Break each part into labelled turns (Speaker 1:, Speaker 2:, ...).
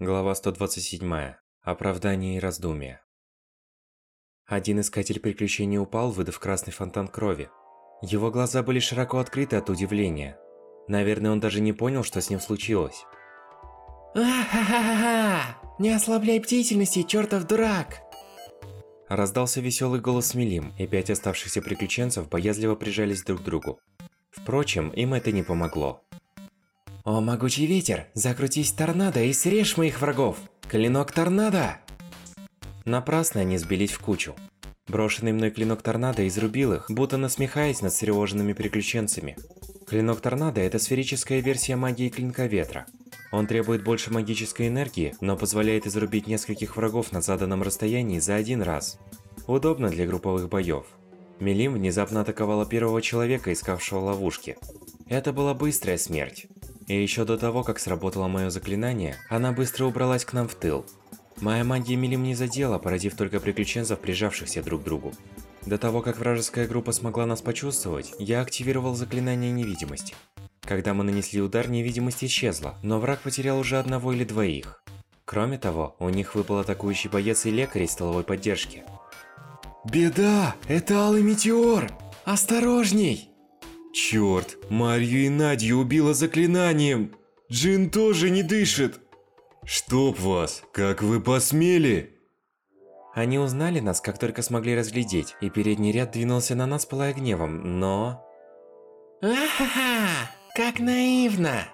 Speaker 1: Глава 127. Оправдание и раздумие. Один искатель приключений упал, выдав красный фонтан крови. Его глаза были широко открыты от удивления. Наверное, он даже не понял, что с ним случилось.
Speaker 2: «А-ха-ха-ха! Не ослабляй бдительности, чертов дурак!»
Speaker 1: Раздался веселый голос Мелим, и пять оставшихся приключенцев боязливо прижались друг к другу. Впрочем, им это не помогло.
Speaker 2: «О, могучий ветер, закрутись торнадо и срежь моих врагов! Клинок торнадо!»
Speaker 1: Напрасно они сбились в кучу. Брошенный мной клинок торнадо изрубил их, будто насмехаясь над встревоженными приключенцами. Клинок торнадо – это сферическая версия магии клинка ветра. Он требует больше магической энергии, но позволяет изрубить нескольких врагов на заданном расстоянии за один раз. Удобно для групповых боев. Мелим внезапно атаковала первого человека, искавшего ловушки. Это была быстрая смерть. И еще до того, как сработало мое заклинание, она быстро убралась к нам в тыл. Моя магия Мелим не задела, породив только приключенцев, прижавшихся друг к другу. До того, как вражеская группа смогла нас почувствовать, я активировал заклинание невидимости. Когда мы нанесли удар, невидимость исчезла, но враг потерял уже одного или двоих. Кроме того, у них выпал атакующий боец и лекарь из столовой поддержки.
Speaker 2: «Беда! Это Алый Метеор! Осторожней!»
Speaker 3: Черт, Марью и Надю убило заклинанием! Джин тоже не дышит! Чтоб вас, как вы посмели?
Speaker 1: Они узнали нас, как только смогли разглядеть, и передний ряд двинулся на нас, пылая гневом, но...
Speaker 2: «Ахаха! Как наивно!»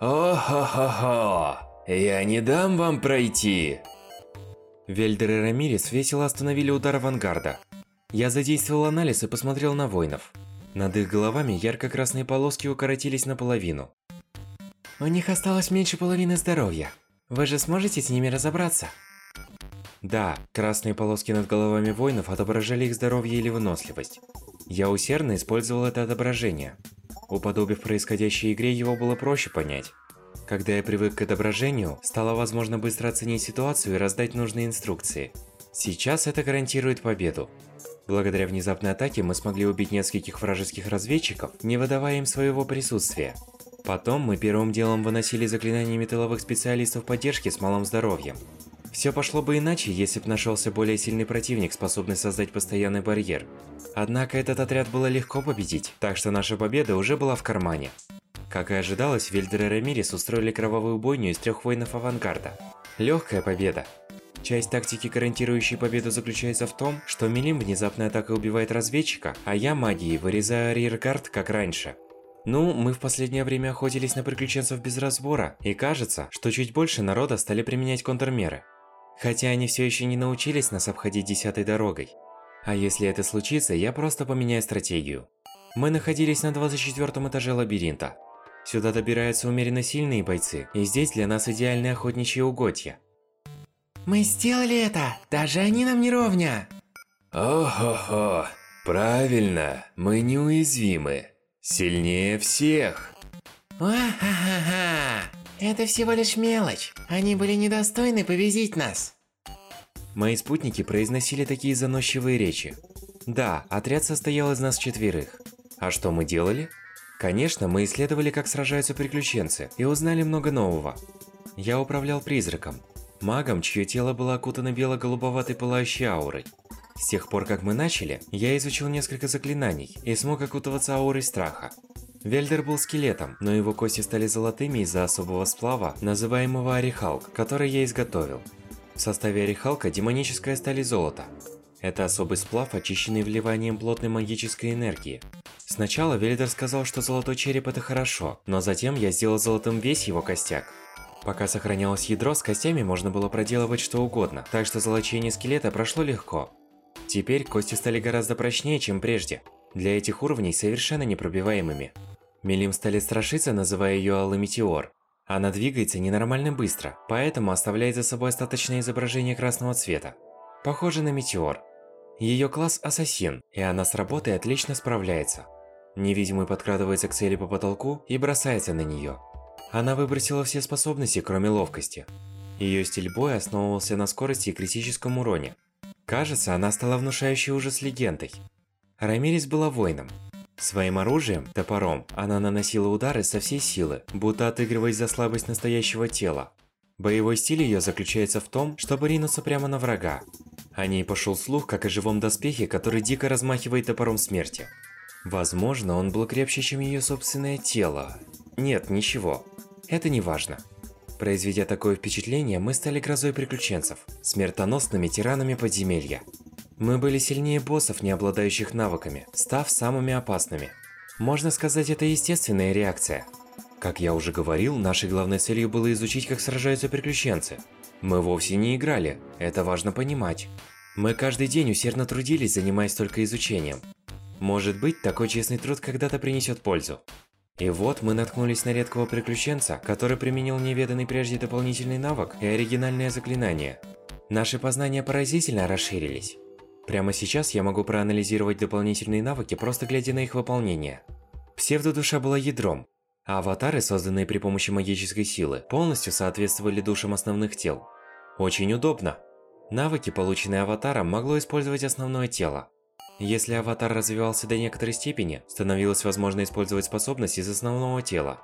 Speaker 3: «О-хо-хо-хо! Я не дам вам пройти!»
Speaker 1: Вельдер и Рамирес весело остановили удар авангарда. Я задействовал анализ и посмотрел на воинов. Над их головами ярко-красные полоски укоротились наполовину.
Speaker 2: «У них осталось меньше половины здоровья. Вы же сможете с ними разобраться?»
Speaker 1: Да, красные полоски над головами воинов отображали их здоровье или выносливость. Я усердно использовал это отображение. Уподобив происходящей игре, его было проще понять. Когда я привык к отображению, стало возможно быстро оценить ситуацию и раздать нужные инструкции. Сейчас это гарантирует победу. Благодаря внезапной атаке мы смогли убить нескольких вражеских разведчиков, не выдавая им своего присутствия. Потом мы первым делом выносили заклинаниями тыловых специалистов поддержки с малым здоровьем. Все пошло бы иначе, если бы нашелся более сильный противник, способный создать постоянный барьер. Однако этот отряд было легко победить, так что наша победа уже была в кармане. Как и ожидалось, Вельдер и Рамирес устроили кровавую бойню из трех воинов авангарда. Легкая победа. Часть тактики, гарантирующей победу, заключается в том, что Милим внезапной атакой убивает разведчика, а я магией вырезаю арьергард, как раньше. Ну, мы в последнее время охотились на приключенцев без разбора, и кажется, что чуть больше народа стали применять контрмеры. Хотя они все еще не научились нас обходить десятой дорогой. А если это случится, я просто поменяю стратегию. Мы находились на 24 этаже лабиринта. Сюда добираются умеренно сильные бойцы, и здесь для нас идеальные охотничьи угодья.
Speaker 2: «Мы сделали это! Даже они нам не ровня!»
Speaker 3: О-хо-хо! Правильно, мы неуязвимы. Сильнее всех.
Speaker 2: «Ва-ха-ха-ха! Это всего лишь мелочь. Они были недостойны победить нас!»
Speaker 1: Мои спутники произносили такие заносчивые речи. Да, отряд состоял из нас четверых. А что мы делали? Конечно, мы исследовали, как сражаются приключенцы, и узнали много нового. Я управлял призраком, магом, чье тело было окутано бело-голубоватой пылающей аурой. С тех пор, как мы начали, я изучил несколько заклинаний и смог окутываться аурой страха. Вельдер был скелетом, но его кости стали золотыми из-за особого сплава, называемого Орехалк, который я изготовил. В составе Орехалка демоническая сталь и золото. Это особый сплав, очищенный вливанием плотной магической энергии. Сначала Вельдер сказал, что золотой череп это хорошо, но затем я сделал золотым весь его костяк. Пока сохранялось ядро, с костями можно было проделывать что угодно, так что золочение скелета прошло легко. Теперь кости стали гораздо прочнее, чем прежде. Для этих уровней совершенно непробиваемыми. Мелим стали страшиться, называя ее Алый Метеор. Она двигается ненормально быстро, поэтому оставляет за собой остаточное изображение красного цвета. Похоже на метеор. Ее класс Ассасин, и она с работой отлично справляется. Невидимый подкрадывается к цели по потолку и бросается на нее. Она выбросила все способности, кроме ловкости. Ее стиль боя основывался на скорости и критическом уроне. Кажется, она стала внушающей ужас легендой. Рамирис была воином. Своим оружием, топором, она наносила удары со всей силы, будто отыгрываясь за слабость настоящего тела. Боевой стиль ее заключается в том, чтобы ринуться прямо на врага. О ней пошел слух, как о живом доспехе, который дико размахивает топором смерти. Возможно, он был крепче, чем ее собственное тело. Нет, ничего. Это не важно. Произведя такое впечатление, мы стали грозой приключенцев, смертоносными тиранами подземелья. Мы были сильнее боссов, не обладающих навыками, став самыми опасными. Можно сказать, это естественная реакция. Как я уже говорил, нашей главной целью было изучить, как сражаются приключенцы. Мы вовсе не играли, это важно понимать. Мы каждый день усердно трудились, занимаясь только изучением. Может быть, такой честный труд когда-то принесет пользу. И вот мы наткнулись на редкого приключенца, который применил неведанный прежде дополнительный навык и оригинальное заклинание. Наши познания поразительно расширились. Прямо сейчас я могу проанализировать дополнительные навыки, просто глядя на их выполнение. Псевдодуша была ядром, а аватары, созданные при помощи магической силы, полностью соответствовали душам основных тел. Очень удобно. Навыки, полученные аватаром, могло использовать основное тело. Если аватар развивался до некоторой степени, становилось возможно использовать способности из основного тела.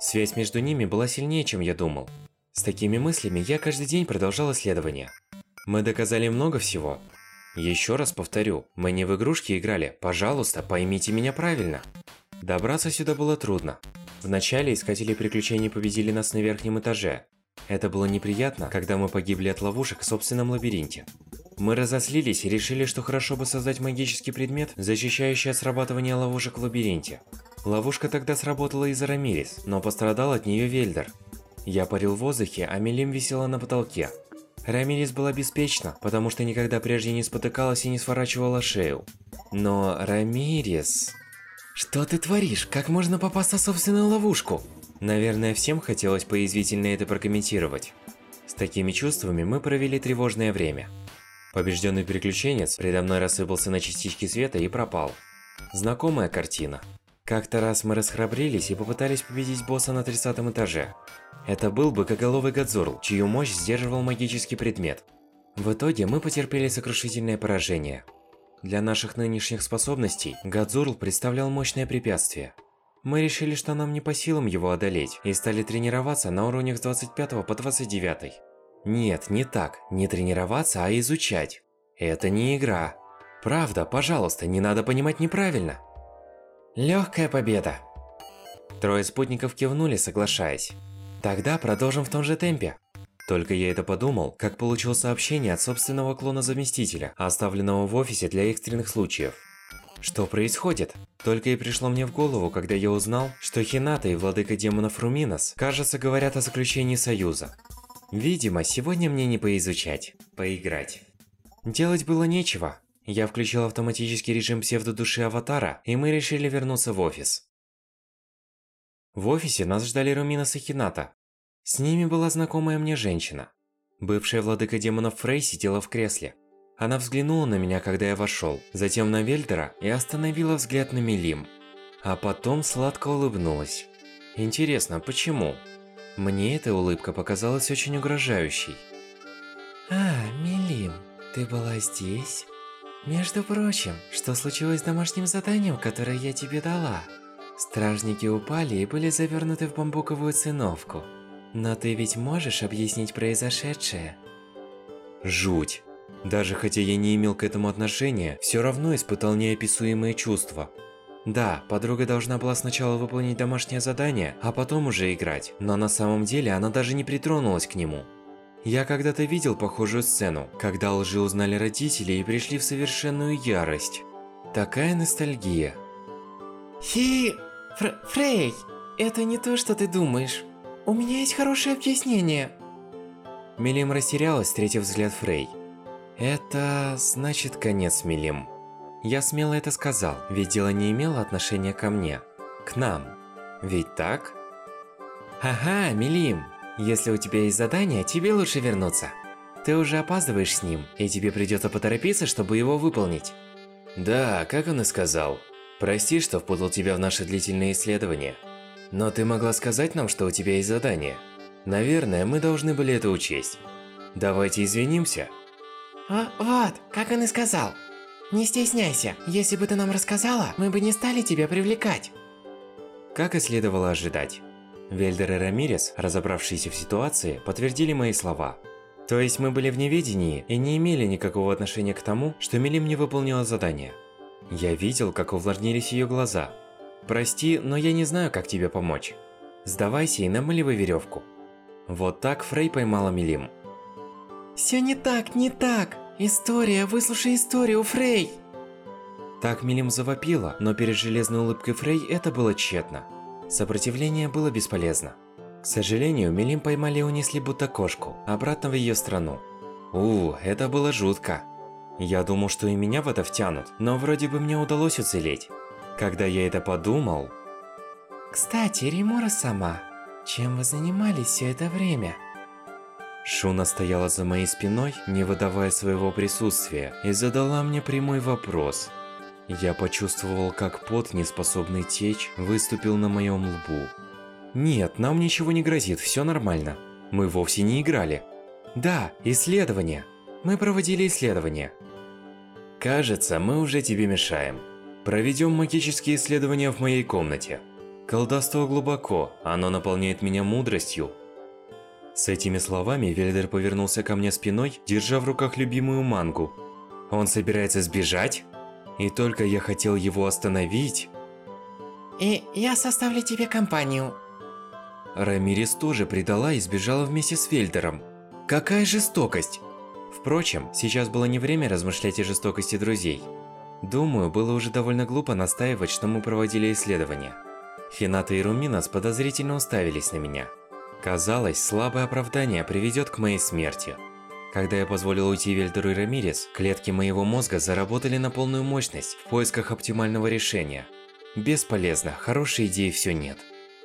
Speaker 1: Связь между ними была сильнее, чем я думал. С такими мыслями я каждый день продолжал исследования. Мы доказали много всего. Еще раз повторю, мы не в игрушки играли, пожалуйста, поймите меня правильно. Добраться сюда было трудно. Вначале искатели приключений победили нас на верхнем этаже. Это было неприятно, когда мы погибли от ловушек в собственном лабиринте. Мы разослились и решили, что хорошо бы создать магический предмет, защищающий от срабатывания ловушек в лабиринте. Ловушка тогда сработала из-за Рамирис, но пострадал от нее Вельдер. Я парил в воздухе, а Мелим висела на потолке. Рамирис была беспечна, потому что никогда прежде не спотыкалась и не сворачивала шею. Но Рамирис... Что ты творишь? Как можно попасть в собственную ловушку? Наверное, всем хотелось поязвительно это прокомментировать. С такими чувствами мы провели тревожное время. Побежденный приключенец предо мной рассыпался на частички света и пропал. Знакомая картина. Как-то раз мы расхрабрились и попытались победить босса на 30 этаже. Это был быкоголовый Гадзурл, чью мощь сдерживал магический предмет. В итоге мы потерпели сокрушительное поражение. Для наших нынешних способностей Гадзурл представлял мощное препятствие. Мы решили, что нам не по силам его одолеть, и стали тренироваться на уровнях с 25 по 29. Нет, не так. Не тренироваться, а изучать. Это не игра. Правда, пожалуйста, не надо понимать неправильно. Легкая победа. Трое спутников кивнули, соглашаясь. Тогда продолжим в том же темпе. Только я это подумал, как получил сообщение от собственного клона-заместителя, оставленного в офисе для экстренных случаев. Что происходит? Только и пришло мне в голову, когда я узнал, что Хината и Владыка Демонов Руминос, кажется, говорят о заключении союза. Видимо, сегодня мне не поизучать, поиграть. Делать было нечего. Я включил автоматический режим псевдодуши аватара, и мы решили вернуться в офис. В офисе нас ждали Руминос и Хината. С ними была знакомая мне женщина. Бывшая владыка демонов Фрей сидела в кресле. Она взглянула на меня, когда я вошел, затем на Вельдера и остановила взгляд на Мелим. А потом сладко улыбнулась. Интересно, почему? Мне эта улыбка показалась очень угрожающей. «А, Мелим, ты была здесь? Между прочим, что случилось с домашним заданием, которое я тебе дала?» Стражники упали и были завернуты в бамбуковую циновку. Но ты ведь можешь объяснить произошедшее? Жуть. Даже хотя я не имел к этому отношения, все равно испытал неописуемые чувства. Да, подруга должна была сначала выполнить домашнее задание, а потом уже играть, но на самом деле она даже не притронулась к нему. Я когда-то видел похожую сцену, когда лжи узнали родители и пришли в совершенную ярость. Такая ностальгия. Хи... Фр Фрей, это не то, что ты думаешь. У меня есть хорошее объяснение. Милим растерялась, встретив взгляд Фрей. Это значит конец, Милим. Я смело это сказал, ведь дело не имело отношения ко мне. К нам. Ведь так? Ага, Милим. Если у тебя есть задание, тебе лучше вернуться. Ты уже опаздываешь с ним, и тебе придется поторопиться, чтобы его выполнить. Да, как он и сказал. Прости, что впутал тебя в наши длительные исследования. Но ты могла сказать нам, что у тебя есть задание. Наверное, мы должны были это учесть. Давайте извинимся.
Speaker 2: А, вот, как он и сказал. Не стесняйся, если бы ты нам рассказала, мы бы не стали тебя привлекать.
Speaker 1: Как и следовало ожидать. Вельдер и Рамирес, разобравшиеся в ситуации, подтвердили мои слова. То есть мы были в неведении и не имели никакого отношения к тому, что Милим не выполнила задание. Я видел, как увлажнились ее глаза. Прости, но я не знаю, как тебе помочь. Сдавайся и намыливай веревку. Вот так Фрей поймала Милим.
Speaker 2: Все не так, не так. История, выслушай историю, Фрей.
Speaker 1: Так Милим завопила, но перед железной улыбкой Фрей это было тщетно. Сопротивление было бесполезно. К сожалению, Милим поймали и унесли будто кошку, обратно в ее страну. У, это было жутко. Я думал, что и меня в это втянут, но вроде бы мне удалось уцелеть. Когда я это подумал...
Speaker 2: Кстати, Римура сама, чем вы занимались все это время?
Speaker 1: Шуна стояла за моей спиной, не выдавая своего присутствия, и задала мне прямой вопрос. Я почувствовал, как пот, неспособный течь, выступил на моем лбу. Нет, нам ничего не грозит, все нормально. Мы вовсе не играли. Да, исследование. Мы проводили исследования. Кажется, мы уже тебе мешаем. Проведем магические исследования в моей комнате. Колдовство глубоко, оно наполняет меня мудростью. С этими словами Вельдер повернулся ко мне спиной, держа в руках любимую мангу. Он собирается сбежать? И только я хотел его остановить...
Speaker 2: И я составлю тебе компанию.
Speaker 1: Рамирис тоже предала и сбежала вместе с Вельдером. Какая жестокость! Впрочем, сейчас было не время размышлять о жестокости друзей. Думаю, было уже довольно глупо настаивать, что мы проводили исследования. Хината и Руминас подозрительно уставились на меня. Казалось, слабое оправдание приведет к моей смерти. Когда я позволил уйти Вельдеру и Рамирес, клетки моего мозга заработали на полную мощность в поисках оптимального решения. Бесполезно, хорошей идеи все нет.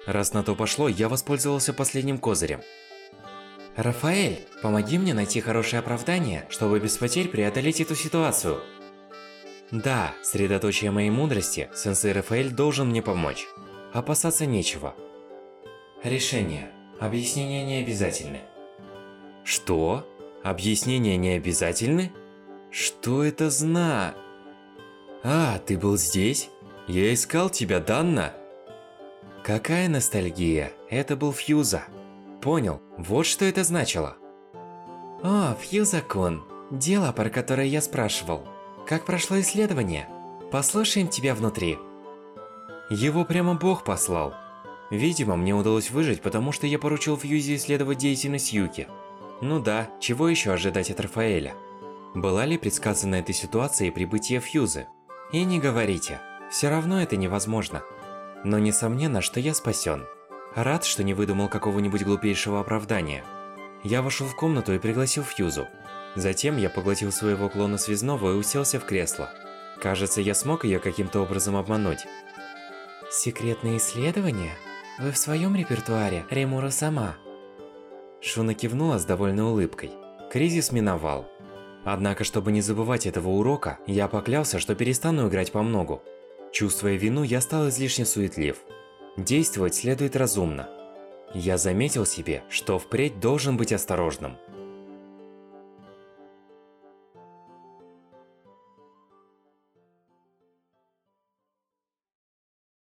Speaker 1: Раз на то пошло, я воспользовался последним козырем.
Speaker 2: Рафаэль, помоги мне найти хорошее оправдание, чтобы без потерь преодолеть эту ситуацию.
Speaker 1: Да, средоточие моей мудрости, сенсей Рафаэль должен мне помочь. Опасаться нечего.
Speaker 2: Решение. Объяснения не обязательны.
Speaker 1: Что? Объяснения не обязательны? Что это зна... А, ты был здесь? Я искал тебя, Данна. Какая ностальгия. Это был Фьюза. Понял, вот что это значило.
Speaker 2: О, Фьюза-кун. Дело, про которое я спрашивал. Как прошло исследование? Послушаем тебя внутри.
Speaker 1: Его прямо бог послал. Видимо, мне удалось выжить, потому что я поручил Фьюзе исследовать деятельность Юки. Ну да, чего еще ожидать от Рафаэля? Была ли предсказана этой ситуации прибытие Фьюзы? И не говорите, все равно это невозможно. Но несомненно, что я спасен. Рад, что не выдумал какого-нибудь глупейшего оправдания. Я вошел в комнату и пригласил Фьюзу. Затем я поглотил своего клона связного и уселся в кресло. Кажется, я смог ее каким-то образом обмануть.
Speaker 2: Секретные исследования? Вы в своем репертуаре, Ремура сама?
Speaker 1: Шуна кивнула с довольной улыбкой. Кризис миновал. Однако, чтобы не забывать этого урока, я поклялся, что перестану играть по многу. Чувствуя вину, я стал излишне суетлив. Действовать следует разумно. Я заметил себе, что впредь должен быть осторожным.